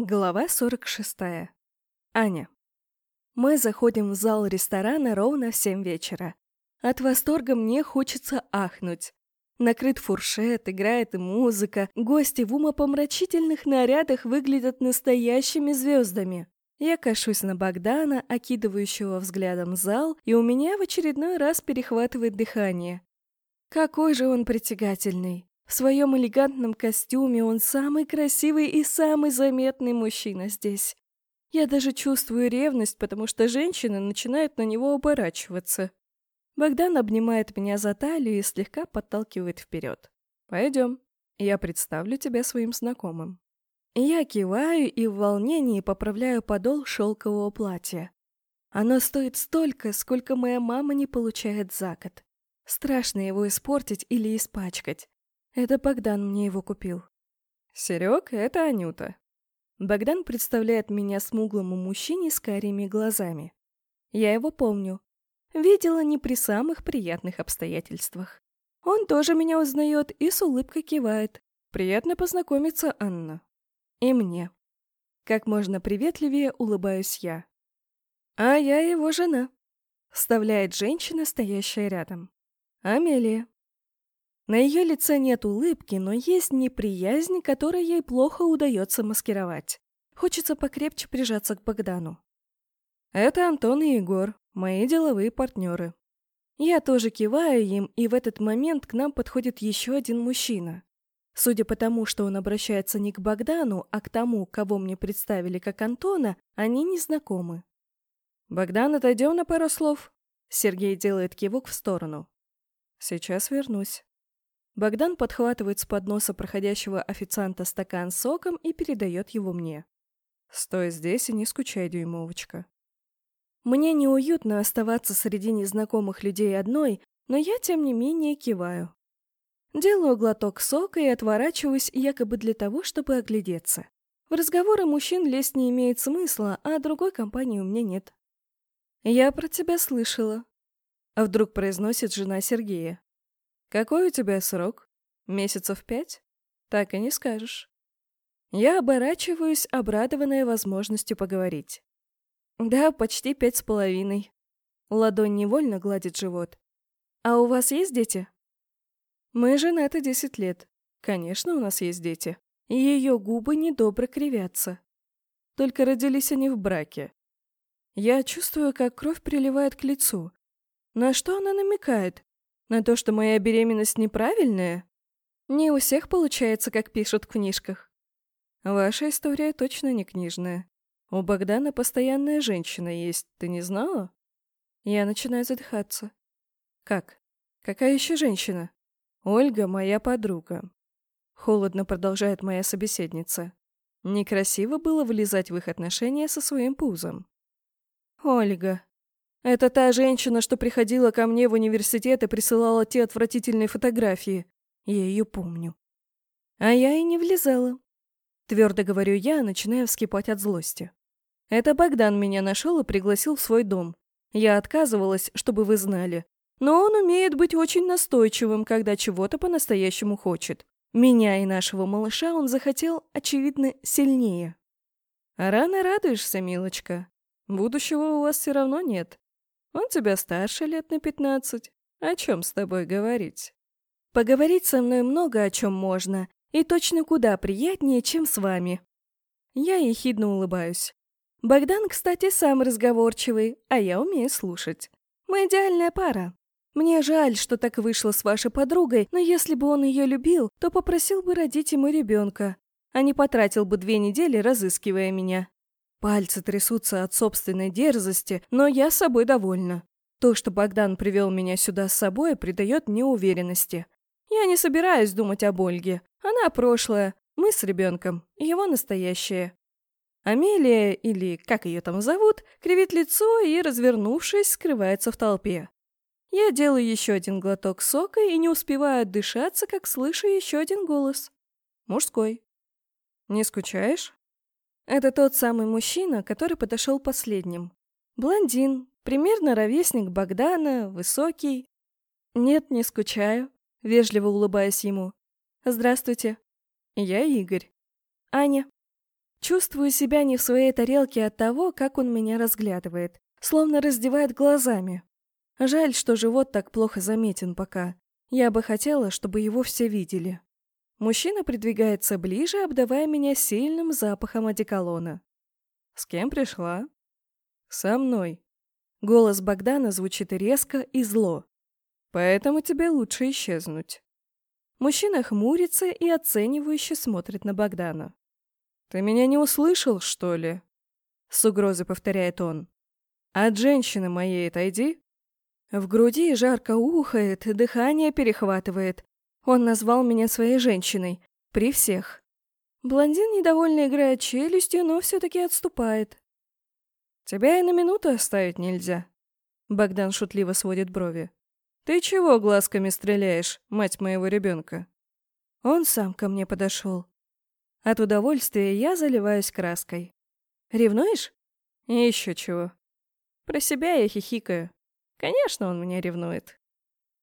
Глава 46. Аня. Мы заходим в зал ресторана ровно в 7 вечера. От восторга мне хочется ахнуть. Накрыт фуршет, играет музыка, гости в умопомрачительных нарядах выглядят настоящими звездами. Я кашусь на Богдана, окидывающего взглядом зал, и у меня в очередной раз перехватывает дыхание. Какой же он притягательный. В своем элегантном костюме он самый красивый и самый заметный мужчина здесь. Я даже чувствую ревность, потому что женщины начинают на него оборачиваться. Богдан обнимает меня за талию и слегка подталкивает вперед. «Пойдем, я представлю тебя своим знакомым». Я киваю и в волнении поправляю подол шелкового платья. Оно стоит столько, сколько моя мама не получает за год. Страшно его испортить или испачкать. Это Богдан мне его купил. Серег, это Анюта. Богдан представляет меня смуглому мужчине с карими глазами. Я его помню. Видела не при самых приятных обстоятельствах. Он тоже меня узнает и с улыбкой кивает. Приятно познакомиться, Анна. И мне. Как можно приветливее улыбаюсь я. А я его жена. Вставляет женщина, стоящая рядом. Амелия. На ее лице нет улыбки, но есть неприязнь, которую ей плохо удается маскировать. Хочется покрепче прижаться к Богдану. Это Антон и Егор, мои деловые партнеры. Я тоже киваю им, и в этот момент к нам подходит еще один мужчина. Судя по тому, что он обращается не к Богдану, а к тому, кого мне представили как Антона, они не знакомы. «Богдан, отойдем на пару слов?» Сергей делает кивок в сторону. «Сейчас вернусь». Богдан подхватывает с подноса проходящего официанта стакан с соком и передает его мне. «Стой здесь и не скучай, дюймовочка». Мне неуютно оставаться среди незнакомых людей одной, но я, тем не менее, киваю. Делаю глоток сока и отворачиваюсь якобы для того, чтобы оглядеться. В разговоры мужчин лезть не имеет смысла, а другой компании у меня нет. «Я про тебя слышала», — а вдруг произносит жена Сергея. «Какой у тебя срок? Месяцев пять? Так и не скажешь». Я оборачиваюсь, обрадованная возможностью поговорить. «Да, почти пять с половиной». Ладонь невольно гладит живот. «А у вас есть дети?» «Мы женаты десять лет. Конечно, у нас есть дети. Ее губы недобро кривятся. Только родились они в браке. Я чувствую, как кровь приливает к лицу. На что она намекает? На то, что моя беременность неправильная? Не у всех получается, как пишут в книжках. Ваша история точно не книжная. У Богдана постоянная женщина есть, ты не знала? Я начинаю задыхаться. Как? Какая еще женщина? Ольга моя подруга. Холодно продолжает моя собеседница. Некрасиво было влезать в их отношения со своим пузом. Ольга. Это та женщина, что приходила ко мне в университет и присылала те отвратительные фотографии. Я ее помню. А я и не влезала. Твердо говорю я, начиная вскипать от злости. Это Богдан меня нашел и пригласил в свой дом. Я отказывалась, чтобы вы знали. Но он умеет быть очень настойчивым, когда чего-то по-настоящему хочет. Меня и нашего малыша он захотел, очевидно, сильнее. рано радуешься, милочка. Будущего у вас все равно нет. Он тебя старше лет на пятнадцать. О чем с тобой говорить? Поговорить со мной много о чем можно, и точно куда приятнее, чем с вами. Я ехидно улыбаюсь. Богдан, кстати, сам разговорчивый, а я умею слушать. Мы идеальная пара. Мне жаль, что так вышло с вашей подругой, но если бы он ее любил, то попросил бы родить ему ребенка, а не потратил бы две недели, разыскивая меня. Пальцы трясутся от собственной дерзости, но я собой довольна. То, что Богдан привел меня сюда с собой, придает мне уверенности. Я не собираюсь думать об Ольге. Она прошлое, мы с ребенком, его настоящее. Амелия, или как ее там зовут, кривит лицо и, развернувшись, скрывается в толпе. Я делаю еще один глоток сока и не успеваю отдышаться, как слышу еще один голос. Мужской. «Не скучаешь?» Это тот самый мужчина, который подошел последним. Блондин, примерно ровесник Богдана, высокий. Нет, не скучаю. Вежливо улыбаясь ему. Здравствуйте. Я Игорь. Аня. Чувствую себя не в своей тарелке от того, как он меня разглядывает, словно раздевает глазами. Жаль, что живот так плохо заметен пока. Я бы хотела, чтобы его все видели. Мужчина придвигается ближе, обдавая меня сильным запахом одеколона. «С кем пришла?» «Со мной». Голос Богдана звучит резко и зло. «Поэтому тебе лучше исчезнуть». Мужчина хмурится и оценивающе смотрит на Богдана. «Ты меня не услышал, что ли?» С угрозой повторяет он. «От женщины моей отойди». В груди жарко ухает, дыхание перехватывает. Он назвал меня своей женщиной. При всех. Блондин недовольно играет челюстью, но все-таки отступает. «Тебя и на минуту оставить нельзя». Богдан шутливо сводит брови. «Ты чего глазками стреляешь, мать моего ребенка?» Он сам ко мне подошел. От удовольствия я заливаюсь краской. «Ревнуешь?» «Еще чего». Про себя я хихикаю. Конечно, он меня ревнует.